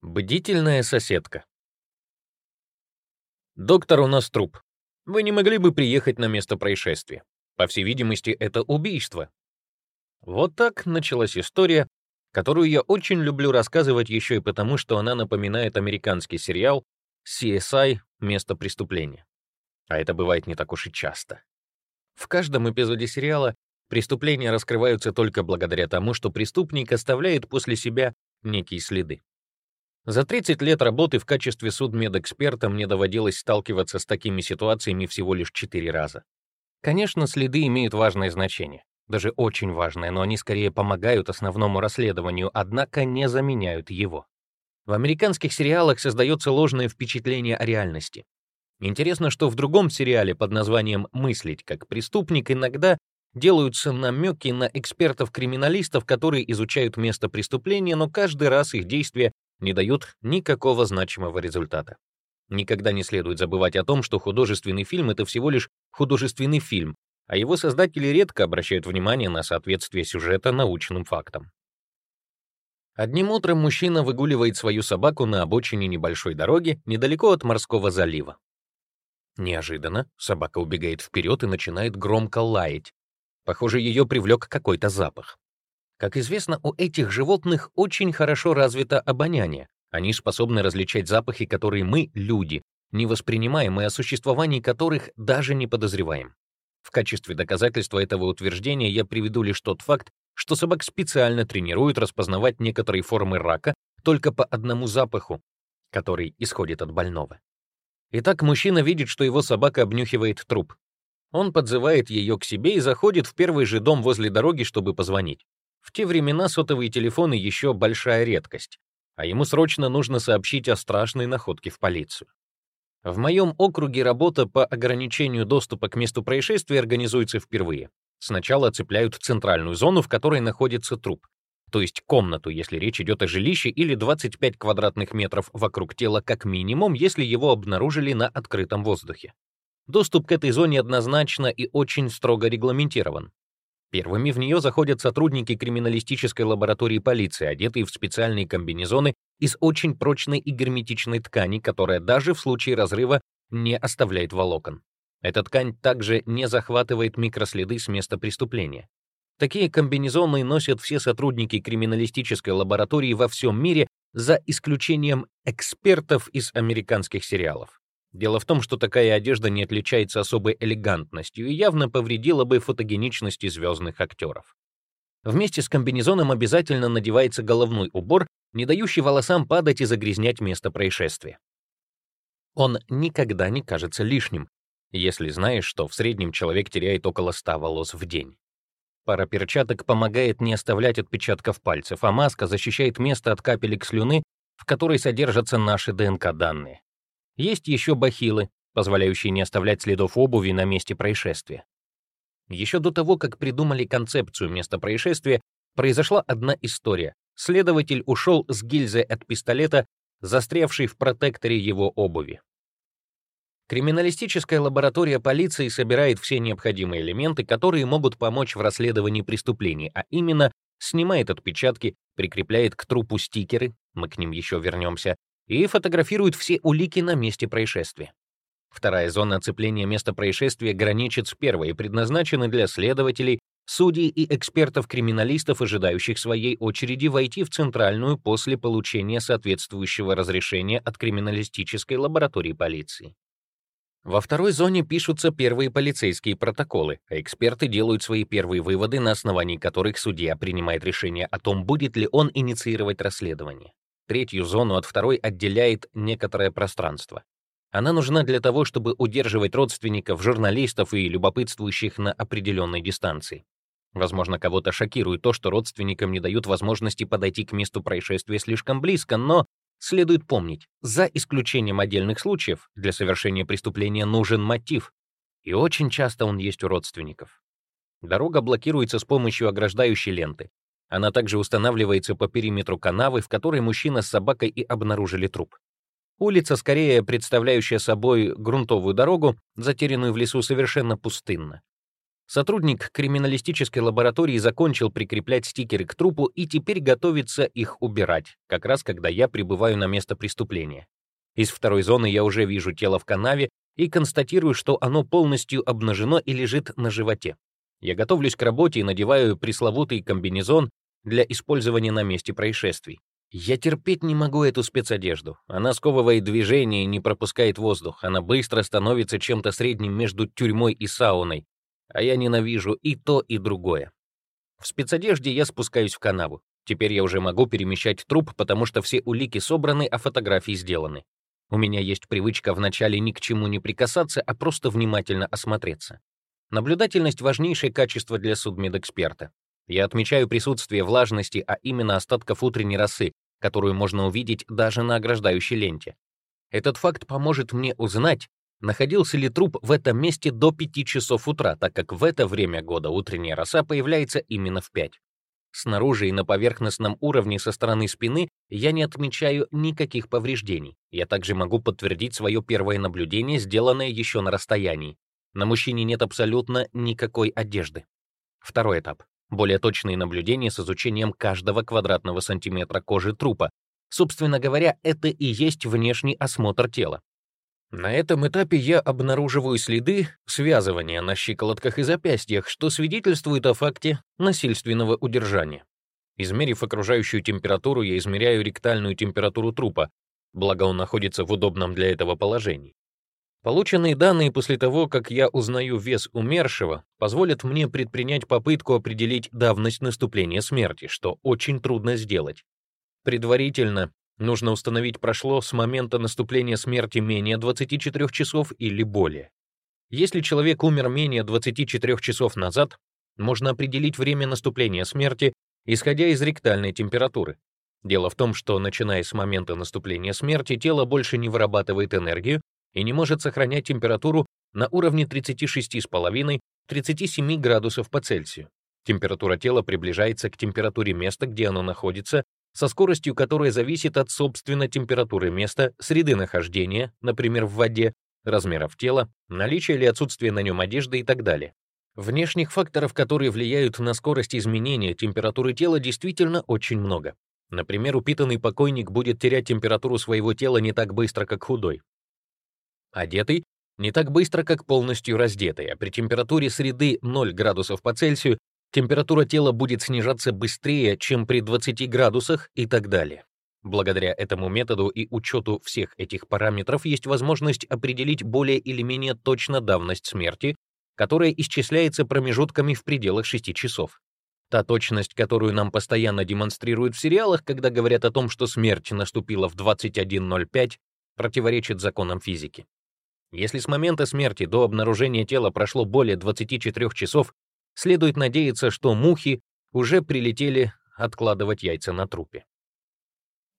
Бдительная соседка. «Доктор, у нас труп. Вы не могли бы приехать на место происшествия? По всей видимости, это убийство». Вот так началась история, которую я очень люблю рассказывать еще и потому, что она напоминает американский сериал CSI «Место преступления». А это бывает не так уж и часто. В каждом эпизоде сериала преступления раскрываются только благодаря тому, что преступник оставляет после себя некие следы. За 30 лет работы в качестве судмедэксперта мне доводилось сталкиваться с такими ситуациями всего лишь 4 раза. Конечно, следы имеют важное значение, даже очень важное, но они скорее помогают основному расследованию, однако не заменяют его. В американских сериалах создается ложное впечатление о реальности. Интересно, что в другом сериале под названием «Мыслить как преступник» иногда делаются намеки на экспертов-криминалистов, которые изучают место преступления, но каждый раз их действия не дают никакого значимого результата. Никогда не следует забывать о том, что художественный фильм — это всего лишь художественный фильм, а его создатели редко обращают внимание на соответствие сюжета научным фактам. Одним утром мужчина выгуливает свою собаку на обочине небольшой дороги недалеко от морского залива. Неожиданно собака убегает вперед и начинает громко лаять. Похоже, ее привлек какой-то запах. Как известно, у этих животных очень хорошо развито обоняние. Они способны различать запахи, которые мы, люди, не воспринимаем и о существовании которых даже не подозреваем. В качестве доказательства этого утверждения я приведу лишь тот факт, что собак специально тренируют распознавать некоторые формы рака только по одному запаху, который исходит от больного. Итак, мужчина видит, что его собака обнюхивает труп. Он подзывает ее к себе и заходит в первый же дом возле дороги, чтобы позвонить. В те времена сотовые телефоны еще большая редкость, а ему срочно нужно сообщить о страшной находке в полицию. В моем округе работа по ограничению доступа к месту происшествия организуется впервые. Сначала цепляют центральную зону, в которой находится труп, то есть комнату, если речь идет о жилище, или 25 квадратных метров вокруг тела как минимум, если его обнаружили на открытом воздухе. Доступ к этой зоне однозначно и очень строго регламентирован. Первыми в нее заходят сотрудники криминалистической лаборатории полиции, одетые в специальные комбинезоны из очень прочной и герметичной ткани, которая даже в случае разрыва не оставляет волокон. Эта ткань также не захватывает микроследы с места преступления. Такие комбинезоны носят все сотрудники криминалистической лаборатории во всем мире, за исключением экспертов из американских сериалов. Дело в том, что такая одежда не отличается особой элегантностью и явно повредила бы фотогеничности звездных актеров. Вместе с комбинезоном обязательно надевается головной убор, не дающий волосам падать и загрязнять место происшествия. Он никогда не кажется лишним, если знаешь, что в среднем человек теряет около 100 волос в день. Пара перчаток помогает не оставлять отпечатков пальцев, а маска защищает место от капелек слюны, в которой содержатся наши ДНК-данные. Есть еще бахилы, позволяющие не оставлять следов обуви на месте происшествия. Еще до того, как придумали концепцию места происшествия, произошла одна история. Следователь ушел с гильзой от пистолета, застрявшей в протекторе его обуви. Криминалистическая лаборатория полиции собирает все необходимые элементы, которые могут помочь в расследовании преступлений, а именно снимает отпечатки, прикрепляет к трупу стикеры, мы к ним еще вернемся, и фотографирует все улики на месте происшествия. Вторая зона оцепления места происшествия граничит с первой и предназначена для следователей, судей и экспертов-криминалистов, ожидающих своей очереди войти в центральную после получения соответствующего разрешения от криминалистической лаборатории полиции. Во второй зоне пишутся первые полицейские протоколы, а эксперты делают свои первые выводы, на основании которых судья принимает решение о том, будет ли он инициировать расследование. Третью зону от второй отделяет некоторое пространство. Она нужна для того, чтобы удерживать родственников, журналистов и любопытствующих на определенной дистанции. Возможно, кого-то шокирует то, что родственникам не дают возможности подойти к месту происшествия слишком близко, но следует помнить, за исключением отдельных случаев, для совершения преступления нужен мотив, и очень часто он есть у родственников. Дорога блокируется с помощью ограждающей ленты. Она также устанавливается по периметру канавы, в которой мужчина с собакой и обнаружили труп. Улица, скорее представляющая собой грунтовую дорогу, затерянную в лесу, совершенно пустынна. Сотрудник криминалистической лаборатории закончил прикреплять стикеры к трупу и теперь готовится их убирать, как раз когда я прибываю на место преступления. Из второй зоны я уже вижу тело в канаве и констатирую, что оно полностью обнажено и лежит на животе. Я готовлюсь к работе и надеваю пресловутый комбинезон для использования на месте происшествий. Я терпеть не могу эту спецодежду. Она сковывает движение и не пропускает воздух. Она быстро становится чем-то средним между тюрьмой и сауной, а я ненавижу и то, и другое. В спецодежде я спускаюсь в канаву. Теперь я уже могу перемещать труп, потому что все улики собраны, а фотографии сделаны. У меня есть привычка вначале ни к чему не прикасаться, а просто внимательно осмотреться. Наблюдательность — важнейшее качество для судмедэксперта. Я отмечаю присутствие влажности, а именно остатков утренней росы, которую можно увидеть даже на ограждающей ленте. Этот факт поможет мне узнать, находился ли труп в этом месте до 5 часов утра, так как в это время года утренняя роса появляется именно в 5. Снаружи и на поверхностном уровне со стороны спины я не отмечаю никаких повреждений. Я также могу подтвердить свое первое наблюдение, сделанное еще на расстоянии. На мужчине нет абсолютно никакой одежды. Второй этап. Более точные наблюдения с изучением каждого квадратного сантиметра кожи трупа. Собственно говоря, это и есть внешний осмотр тела. На этом этапе я обнаруживаю следы связывания на щиколотках и запястьях, что свидетельствует о факте насильственного удержания. Измерив окружающую температуру, я измеряю ректальную температуру трупа, благо он находится в удобном для этого положении. Полученные данные после того, как я узнаю вес умершего, позволят мне предпринять попытку определить давность наступления смерти, что очень трудно сделать. Предварительно Нужно установить, прошло с момента наступления смерти менее 24 часов или более. Если человек умер менее 24 часов назад, можно определить время наступления смерти, исходя из ректальной температуры. Дело в том, что начиная с момента наступления смерти, тело больше не вырабатывает энергию и не может сохранять температуру на уровне 36,5-37 градусов по Цельсию. Температура тела приближается к температуре места, где оно находится, со скоростью, которая зависит от собственной температуры места, среды нахождения, например, в воде, размеров тела, наличия или отсутствия на нем одежды и так далее. Внешних факторов, которые влияют на скорость изменения температуры тела, действительно очень много. Например, упитанный покойник будет терять температуру своего тела не так быстро, как худой. Одетый — не так быстро, как полностью раздетый, а при температуре среды 0 градусов по Цельсию температура тела будет снижаться быстрее, чем при 20 градусах и так далее. Благодаря этому методу и учету всех этих параметров есть возможность определить более или менее точно давность смерти, которая исчисляется промежутками в пределах 6 часов. Та точность, которую нам постоянно демонстрируют в сериалах, когда говорят о том, что смерть наступила в 21.05, противоречит законам физики. Если с момента смерти до обнаружения тела прошло более 24 часов, следует надеяться, что мухи уже прилетели откладывать яйца на трупе.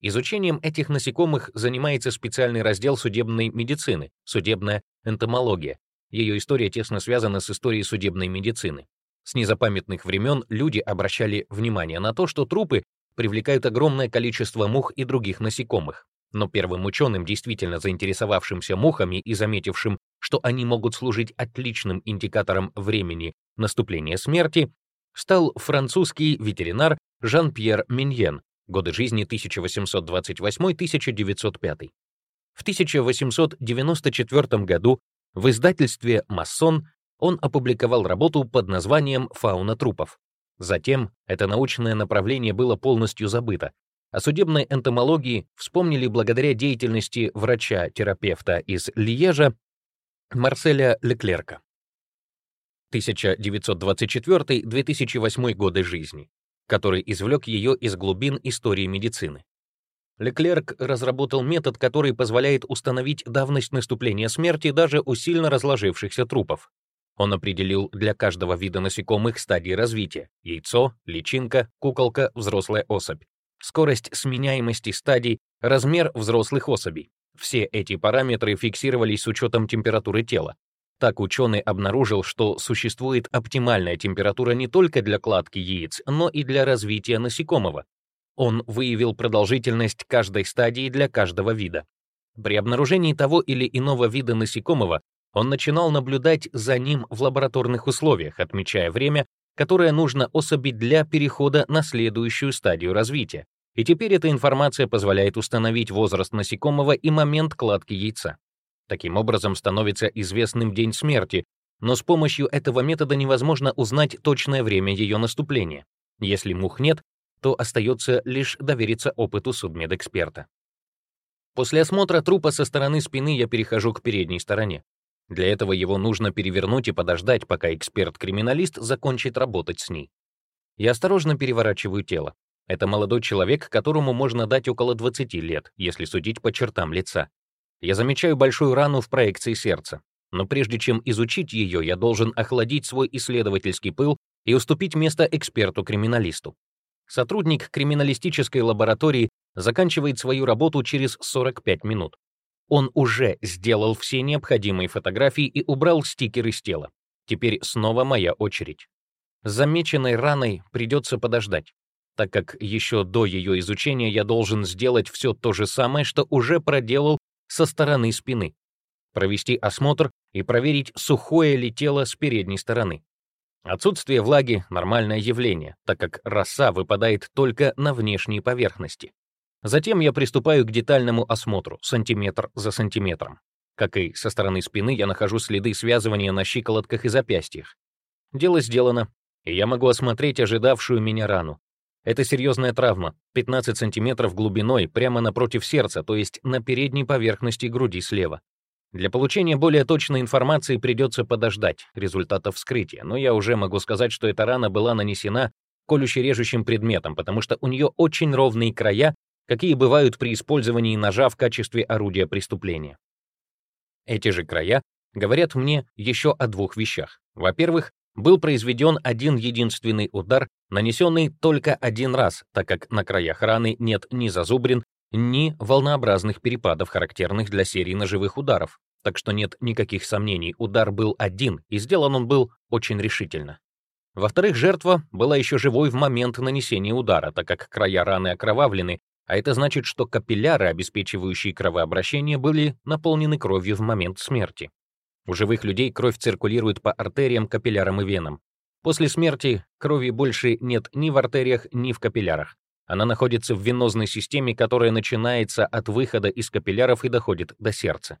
Изучением этих насекомых занимается специальный раздел судебной медицины, судебная энтомология. Ее история тесно связана с историей судебной медицины. С незапамятных времен люди обращали внимание на то, что трупы привлекают огромное количество мух и других насекомых. Но первым ученым, действительно заинтересовавшимся мухами и заметившим, что они могут служить отличным индикатором времени наступления смерти, стал французский ветеринар Жан-Пьер Миньен, годы жизни 1828-1905. В 1894 году в издательстве «Массон» он опубликовал работу под названием «Фауна трупов». Затем это научное направление было полностью забыто. О судебной энтомологии вспомнили благодаря деятельности врача-терапевта из Льежа Марселя Леклерка. 1924-2008 годы жизни, который извлек ее из глубин истории медицины. Леклерк разработал метод, который позволяет установить давность наступления смерти даже у сильно разложившихся трупов. Он определил для каждого вида насекомых стадии развития — яйцо, личинка, куколка, взрослая особь, скорость сменяемости стадий, размер взрослых особей. Все эти параметры фиксировались с учетом температуры тела, так ученый обнаружил, что существует оптимальная температура не только для кладки яиц, но и для развития насекомого. Он выявил продолжительность каждой стадии для каждого вида. При обнаружении того или иного вида насекомого он начинал наблюдать за ним в лабораторных условиях, отмечая время, которое нужно особи для перехода на следующую стадию развития. И теперь эта информация позволяет установить возраст насекомого и момент кладки яйца. Таким образом становится известным день смерти, но с помощью этого метода невозможно узнать точное время ее наступления. Если мух нет, то остается лишь довериться опыту судмедэксперта. После осмотра трупа со стороны спины я перехожу к передней стороне. Для этого его нужно перевернуть и подождать, пока эксперт-криминалист закончит работать с ней. Я осторожно переворачиваю тело. Это молодой человек, которому можно дать около 20 лет, если судить по чертам лица. Я замечаю большую рану в проекции сердца. Но прежде чем изучить ее, я должен охладить свой исследовательский пыл и уступить место эксперту-криминалисту. Сотрудник криминалистической лаборатории заканчивает свою работу через 45 минут. Он уже сделал все необходимые фотографии и убрал стикеры с тела. Теперь снова моя очередь. С замеченной раной придется подождать, так как еще до ее изучения я должен сделать все то же самое, что уже проделал со стороны спины. Провести осмотр и проверить, сухое ли тело с передней стороны. Отсутствие влаги — нормальное явление, так как роса выпадает только на внешней поверхности. Затем я приступаю к детальному осмотру, сантиметр за сантиметром. Как и со стороны спины, я нахожу следы связывания на щиколотках и запястьях. Дело сделано, и я могу осмотреть ожидавшую меня рану. Это серьезная травма, 15 сантиметров глубиной, прямо напротив сердца, то есть на передней поверхности груди слева. Для получения более точной информации придется подождать результатов вскрытия, но я уже могу сказать, что эта рана была нанесена колюще-режущим предметом, потому что у нее очень ровные края какие бывают при использовании ножа в качестве орудия преступления. Эти же края говорят мне еще о двух вещах. Во-первых, был произведен один единственный удар, нанесенный только один раз, так как на краях раны нет ни зазубрин, ни волнообразных перепадов, характерных для серии ножевых ударов. Так что нет никаких сомнений, удар был один, и сделан он был очень решительно. Во-вторых, жертва была еще живой в момент нанесения удара, так как края раны окровавлены, а это значит, что капилляры, обеспечивающие кровообращение, были наполнены кровью в момент смерти. У живых людей кровь циркулирует по артериям, капиллярам и венам. После смерти крови больше нет ни в артериях, ни в капиллярах. Она находится в венозной системе, которая начинается от выхода из капилляров и доходит до сердца.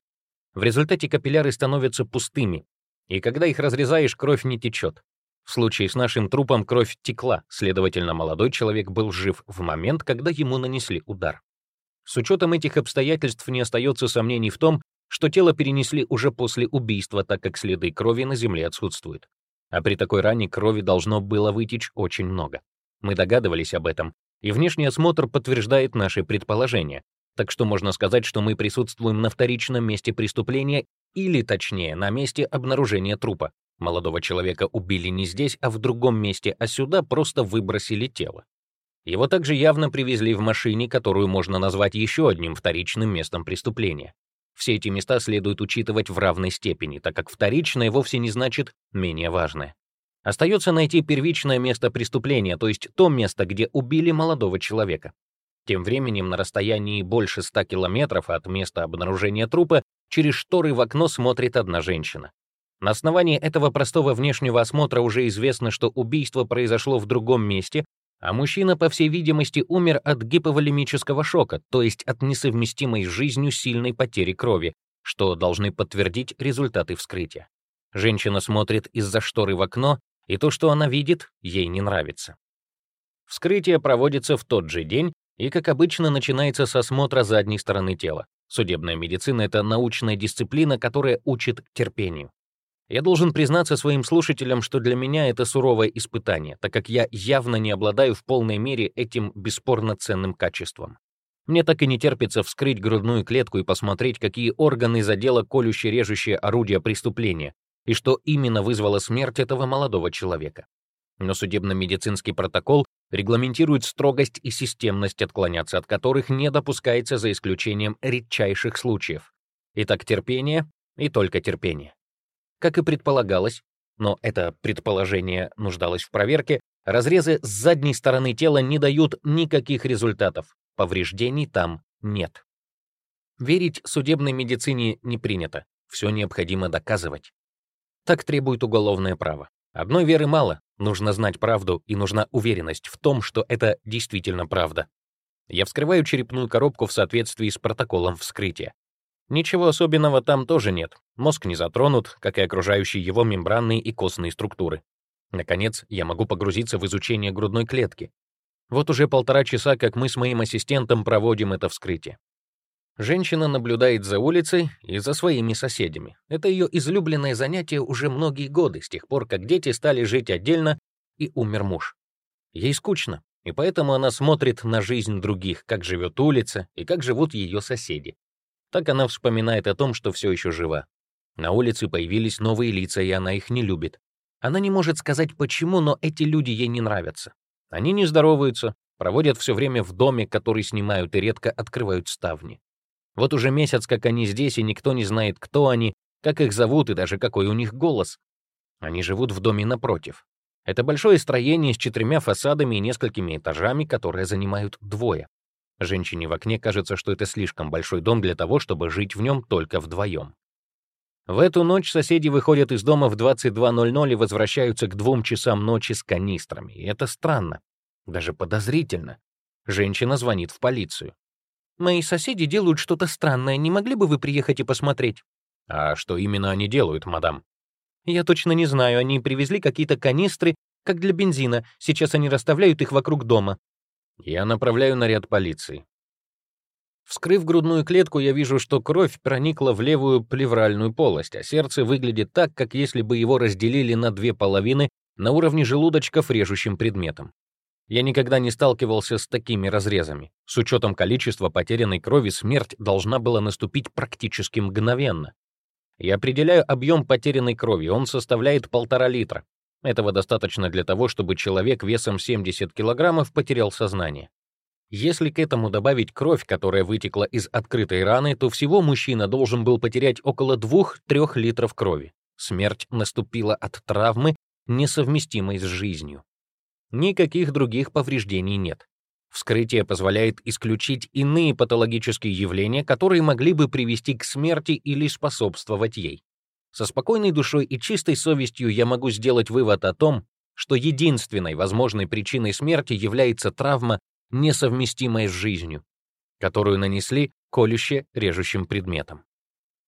В результате капилляры становятся пустыми, и когда их разрезаешь, кровь не течет. В случае с нашим трупом кровь текла, следовательно, молодой человек был жив в момент, когда ему нанесли удар. С учетом этих обстоятельств не остается сомнений в том, что тело перенесли уже после убийства, так как следы крови на земле отсутствуют. А при такой ране крови должно было вытечь очень много. Мы догадывались об этом, и внешний осмотр подтверждает наши предположения, так что можно сказать, что мы присутствуем на вторичном месте преступления или, точнее, на месте обнаружения трупа, Молодого человека убили не здесь, а в другом месте, а сюда просто выбросили тело. Его также явно привезли в машине, которую можно назвать еще одним вторичным местом преступления. Все эти места следует учитывать в равной степени, так как вторичное вовсе не значит менее важное. Остается найти первичное место преступления, то есть то место, где убили молодого человека. Тем временем на расстоянии больше 100 километров от места обнаружения трупа через шторы в окно смотрит одна женщина. На основании этого простого внешнего осмотра уже известно, что убийство произошло в другом месте, а мужчина, по всей видимости, умер от гиповолемического шока, то есть от несовместимой с жизнью сильной потери крови, что должны подтвердить результаты вскрытия. Женщина смотрит из-за шторы в окно, и то, что она видит, ей не нравится. Вскрытие проводится в тот же день и, как обычно, начинается с осмотра задней стороны тела. Судебная медицина — это научная дисциплина, которая учит терпению. Я должен признаться своим слушателям, что для меня это суровое испытание, так как я явно не обладаю в полной мере этим бесспорно ценным качеством. Мне так и не терпится вскрыть грудную клетку и посмотреть, какие органы задело колюще-режущее орудие преступления, и что именно вызвало смерть этого молодого человека. Но судебно-медицинский протокол регламентирует строгость и системность, отклоняться от которых не допускается за исключением редчайших случаев. Итак, терпение и только терпение. Как и предполагалось, но это предположение нуждалось в проверке, разрезы с задней стороны тела не дают никаких результатов, повреждений там нет. Верить судебной медицине не принято. все необходимо доказывать. Так требует уголовное право. Одной веры мало, нужно знать правду и нужна уверенность в том, что это действительно правда. Я вскрываю черепную коробку в соответствии с протоколом вскрытия. Ничего особенного там тоже нет. Мозг не затронут, как и окружающие его мембранные и костные структуры. Наконец, я могу погрузиться в изучение грудной клетки. Вот уже полтора часа, как мы с моим ассистентом проводим это вскрытие. Женщина наблюдает за улицей и за своими соседями. Это ее излюбленное занятие уже многие годы, с тех пор, как дети стали жить отдельно и умер муж. Ей скучно, и поэтому она смотрит на жизнь других, как живет улица и как живут ее соседи. Так она вспоминает о том, что все еще жива. На улице появились новые лица, и она их не любит. Она не может сказать почему, но эти люди ей не нравятся. Они не здороваются, проводят все время в доме, который снимают и редко открывают ставни. Вот уже месяц, как они здесь, и никто не знает, кто они, как их зовут и даже какой у них голос. Они живут в доме напротив. Это большое строение с четырьмя фасадами и несколькими этажами, которые занимают двое. Женщине в окне кажется, что это слишком большой дом для того, чтобы жить в нем только вдвоем. В эту ночь соседи выходят из дома в 22.00 и возвращаются к двум часам ночи с канистрами. И это странно, даже подозрительно. Женщина звонит в полицию. «Мои соседи делают что-то странное. Не могли бы вы приехать и посмотреть?» «А что именно они делают, мадам?» «Я точно не знаю. Они привезли какие-то канистры, как для бензина. Сейчас они расставляют их вокруг дома». Я направляю наряд полиции. Вскрыв грудную клетку, я вижу, что кровь проникла в левую плевральную полость, а сердце выглядит так, как если бы его разделили на две половины на уровне желудочков режущим предметом. Я никогда не сталкивался с такими разрезами. С учетом количества потерянной крови смерть должна была наступить практически мгновенно. Я определяю объем потерянной крови, он составляет полтора литра. Этого достаточно для того, чтобы человек весом 70 килограммов потерял сознание. Если к этому добавить кровь, которая вытекла из открытой раны, то всего мужчина должен был потерять около 2-3 литров крови. Смерть наступила от травмы, несовместимой с жизнью. Никаких других повреждений нет. Вскрытие позволяет исключить иные патологические явления, которые могли бы привести к смерти или способствовать ей. Со спокойной душой и чистой совестью я могу сделать вывод о том, что единственной возможной причиной смерти является травма, несовместимая с жизнью, которую нанесли колюще режущим предметом.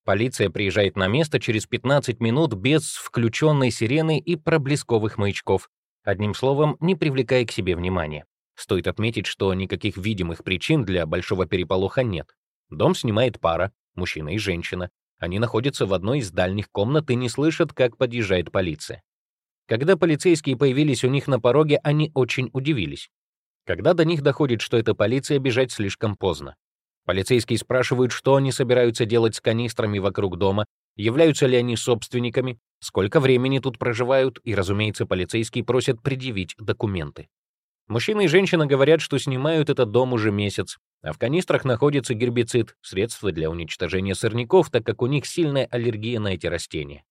Полиция приезжает на место через 15 минут без включенной сирены и проблесковых маячков, Одним словом, не привлекая к себе внимания. Стоит отметить, что никаких видимых причин для большого переполоха нет. Дом снимает пара, мужчина и женщина. Они находятся в одной из дальних комнат и не слышат, как подъезжает полиция. Когда полицейские появились у них на пороге, они очень удивились. Когда до них доходит, что это полиция, бежать слишком поздно. Полицейские спрашивают, что они собираются делать с канистрами вокруг дома, являются ли они собственниками, сколько времени тут проживают, и, разумеется, полицейские просят предъявить документы. Мужчина и женщина говорят, что снимают этот дом уже месяц, а в канистрах находится гербицид, средство для уничтожения сорняков, так как у них сильная аллергия на эти растения.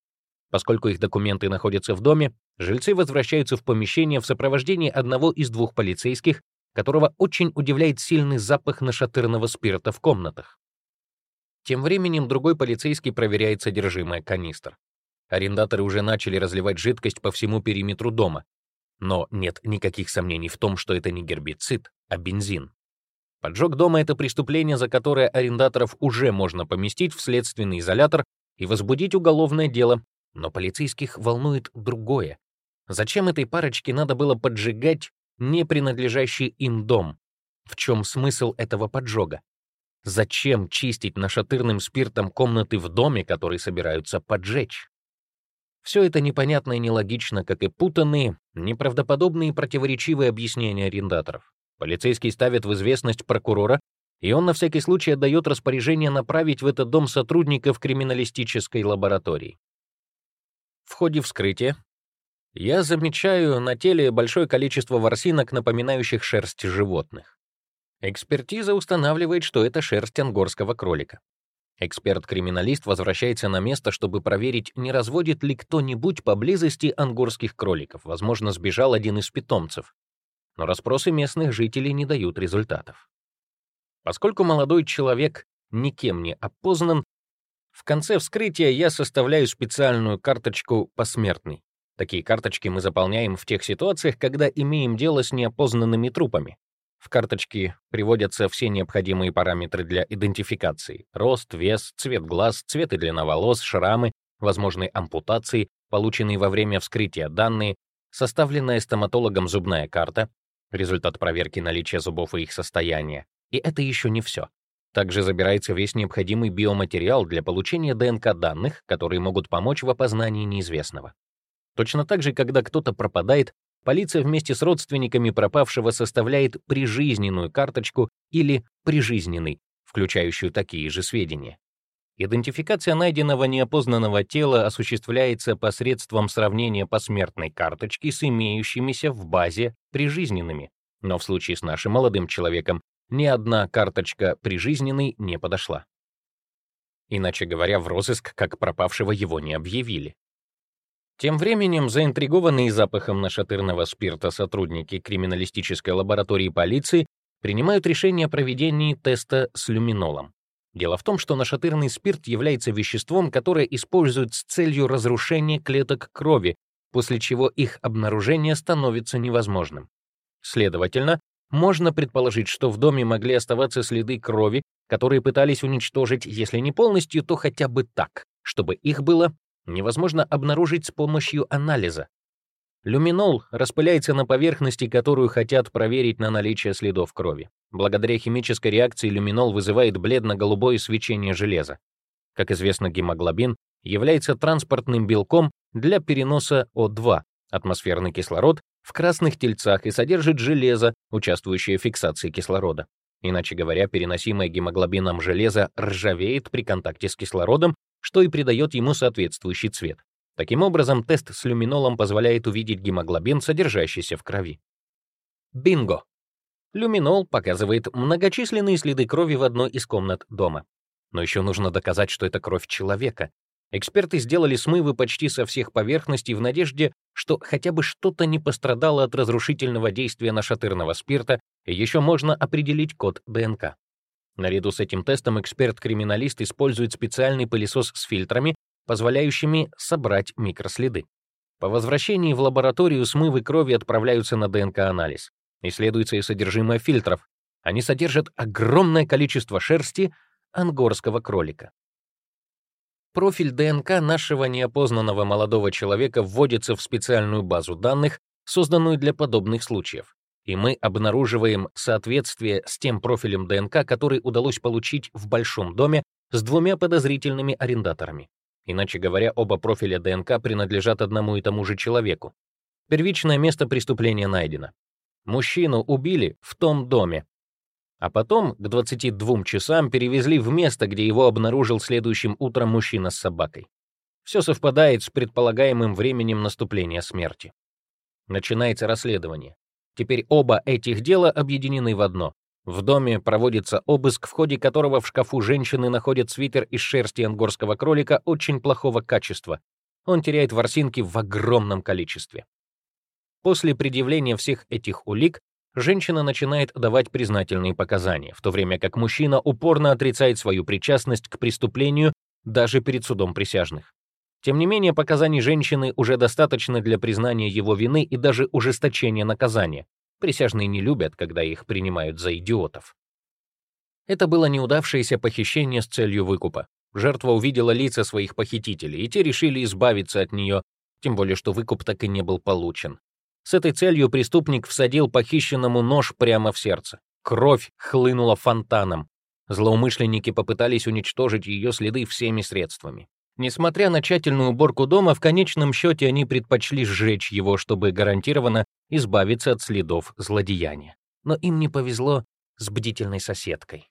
Поскольку их документы находятся в доме, жильцы возвращаются в помещение в сопровождении одного из двух полицейских, которого очень удивляет сильный запах нашатырного спирта в комнатах. Тем временем другой полицейский проверяет содержимое канистр. Арендаторы уже начали разливать жидкость по всему периметру дома. Но нет никаких сомнений в том, что это не гербицид, а бензин. Поджог дома — это преступление, за которое арендаторов уже можно поместить в следственный изолятор и возбудить уголовное дело. Но полицейских волнует другое. Зачем этой парочке надо было поджигать не принадлежащий им дом? В чем смысл этого поджога? Зачем чистить нашатырным спиртом комнаты в доме, который собираются поджечь? Все это непонятно и нелогично, как и путанные, неправдоподобные и противоречивые объяснения арендаторов. Полицейский ставит в известность прокурора, и он на всякий случай отдает распоряжение направить в этот дом сотрудников криминалистической лаборатории. В ходе вскрытия я замечаю на теле большое количество ворсинок, напоминающих шерсть животных. Экспертиза устанавливает, что это шерсть ангорского кролика. Эксперт-криминалист возвращается на место, чтобы проверить, не разводит ли кто-нибудь поблизости ангорских кроликов. Возможно, сбежал один из питомцев. Но расспросы местных жителей не дают результатов. Поскольку молодой человек никем не опознан, В конце вскрытия я составляю специальную карточку «Посмертный». Такие карточки мы заполняем в тех ситуациях, когда имеем дело с неопознанными трупами. В карточке приводятся все необходимые параметры для идентификации — рост, вес, цвет глаз, цвет и длина волос, шрамы, возможные ампутации, полученные во время вскрытия данные, составленная стоматологом зубная карта, результат проверки наличия зубов и их состояния. И это еще не все. Также забирается весь необходимый биоматериал для получения ДНК-данных, которые могут помочь в опознании неизвестного. Точно так же, когда кто-то пропадает, полиция вместе с родственниками пропавшего составляет прижизненную карточку или прижизненный, включающую такие же сведения. Идентификация найденного неопознанного тела осуществляется посредством сравнения посмертной карточки с имеющимися в базе прижизненными. Но в случае с нашим молодым человеком ни одна карточка прижизненной не подошла. Иначе говоря, в розыск как пропавшего его не объявили. Тем временем, заинтригованные запахом нашатырного спирта сотрудники криминалистической лаборатории полиции принимают решение о проведении теста с люминолом. Дело в том, что нашатырный спирт является веществом, которое используют с целью разрушения клеток крови, после чего их обнаружение становится невозможным. Следовательно, можно предположить, что в доме могли оставаться следы крови, которые пытались уничтожить, если не полностью, то хотя бы так, чтобы их было невозможно обнаружить с помощью анализа. Люминол распыляется на поверхности, которую хотят проверить на наличие следов крови. Благодаря химической реакции люминол вызывает бледно-голубое свечение железа. Как известно, гемоглобин является транспортным белком для переноса О2, атмосферный кислород, в красных тельцах и содержит железо, участвующее в фиксации кислорода. Иначе говоря, переносимое гемоглобином железо ржавеет при контакте с кислородом, что и придает ему соответствующий цвет. Таким образом, тест с люминолом позволяет увидеть гемоглобин, содержащийся в крови. Бинго! Люминол показывает многочисленные следы крови в одной из комнат дома. Но еще нужно доказать, что это кровь человека. Эксперты сделали смывы почти со всех поверхностей в надежде, что хотя бы что-то не пострадало от разрушительного действия нашатырного спирта, и еще можно определить код ДНК. Наряду с этим тестом эксперт-криминалист использует специальный пылесос с фильтрами, позволяющими собрать микроследы. По возвращении в лабораторию смывы крови отправляются на ДНК-анализ. Исследуется и содержимое фильтров. Они содержат огромное количество шерсти ангорского кролика. Профиль ДНК нашего неопознанного молодого человека вводится в специальную базу данных, созданную для подобных случаев. И мы обнаруживаем соответствие с тем профилем ДНК, который удалось получить в большом доме с двумя подозрительными арендаторами. Иначе говоря, оба профиля ДНК принадлежат одному и тому же человеку. Первичное место преступления найдено. Мужчину убили в том доме. А потом к 22 часам перевезли в место, где его обнаружил следующим утром мужчина с собакой. Все совпадает с предполагаемым временем наступления смерти. Начинается расследование. Теперь оба этих дела объединены в одно. В доме проводится обыск, в ходе которого в шкафу женщины находят свитер из шерсти ангорского кролика очень плохого качества. Он теряет ворсинки в огромном количестве. После предъявления всех этих улик женщина начинает давать признательные показания, в то время как мужчина упорно отрицает свою причастность к преступлению даже перед судом присяжных. Тем не менее, показаний женщины уже достаточно для признания его вины и даже ужесточения наказания. Присяжные не любят, когда их принимают за идиотов. Это было неудавшееся похищение с целью выкупа. Жертва увидела лица своих похитителей, и те решили избавиться от нее, тем более что выкуп так и не был получен. С этой целью преступник всадил похищенному нож прямо в сердце. Кровь хлынула фонтаном. Злоумышленники попытались уничтожить ее следы всеми средствами. Несмотря на тщательную уборку дома, в конечном счете они предпочли сжечь его, чтобы гарантированно избавиться от следов злодеяния. Но им не повезло с бдительной соседкой.